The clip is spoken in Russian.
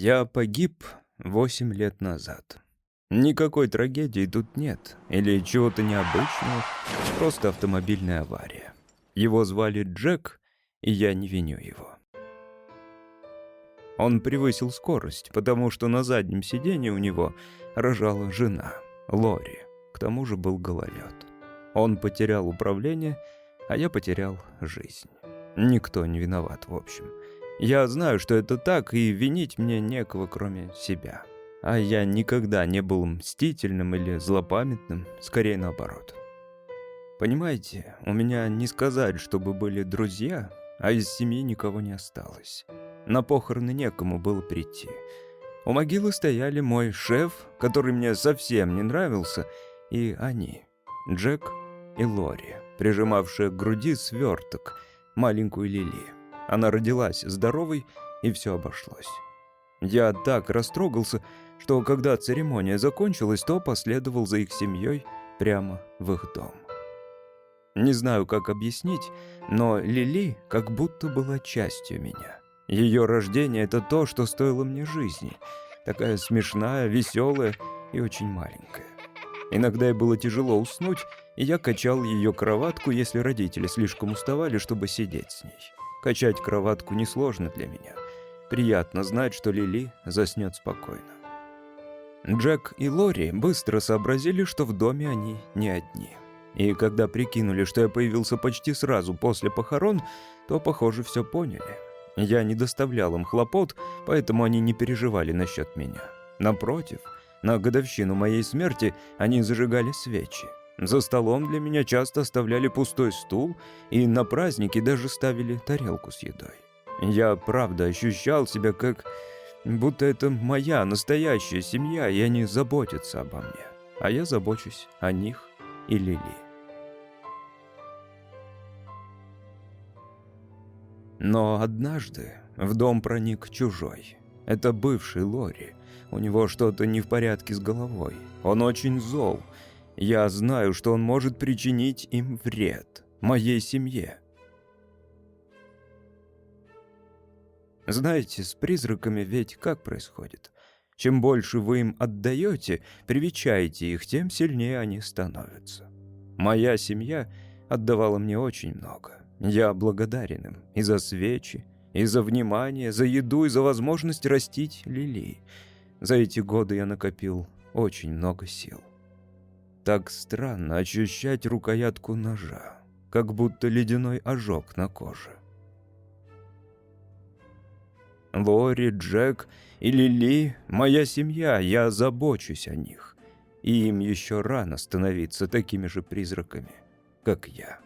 Я погиб восемь лет назад. Никакой трагедии тут нет, или чего-то необычного, просто автомобильная авария. Его звали Джек, и я не виню его. Он превысил скорость, потому что на заднем сиденье у него рожала жена, Лори. К тому же был гололед. Он потерял управление, а я потерял жизнь. Никто не виноват, в общем. Я знаю, что это так, и винить мне некого, кроме себя. А я никогда не был мстительным или злопамятным, скорее наоборот. Понимаете, у меня не сказать, чтобы были друзья, а из семьи никого не осталось. На похороны некому было прийти. У могилы стояли мой шеф, который мне совсем не нравился, и они, Джек и Лори, прижимавшие к груди сверток, маленькую Лили. Она родилась здоровой, и все обошлось. Я так растрогался, что когда церемония закончилась, то последовал за их семьей прямо в их дом. Не знаю, как объяснить, но Лили как будто была частью меня. Ее рождение — это то, что стоило мне жизни. Такая смешная, веселая и очень маленькая. Иногда ей было тяжело уснуть, и я качал ее кроватку, если родители слишком уставали, чтобы сидеть с ней. Качать кроватку несложно для меня. Приятно знать, что Лили заснет спокойно. Джек и Лори быстро сообразили, что в доме они не одни. И когда прикинули, что я появился почти сразу после похорон, то, похоже, все поняли. Я не доставлял им хлопот, поэтому они не переживали насчет меня. Напротив, на годовщину моей смерти они зажигали свечи. За столом для меня часто оставляли пустой стул, и на праздники даже ставили тарелку с едой. Я, правда, ощущал себя как... будто это моя настоящая семья, и они заботятся обо мне. А я забочусь о них и Лили. Но однажды в дом проник чужой. Это бывший Лори. У него что-то не в порядке с головой. Он очень зол. Я знаю, что он может причинить им вред. Моей семье. Знаете, с призраками ведь как происходит? Чем больше вы им отдаете, привечаете их, тем сильнее они становятся. Моя семья отдавала мне очень много. Я благодарен им и за свечи, и за внимание, за еду, и за возможность растить лилии. За эти годы я накопил очень много сил. Так странно ощущать рукоятку ножа, как будто ледяной ожог на коже. Лори, Джек и Лили — моя семья, я забочусь о них. И им еще рано становиться такими же призраками, как я.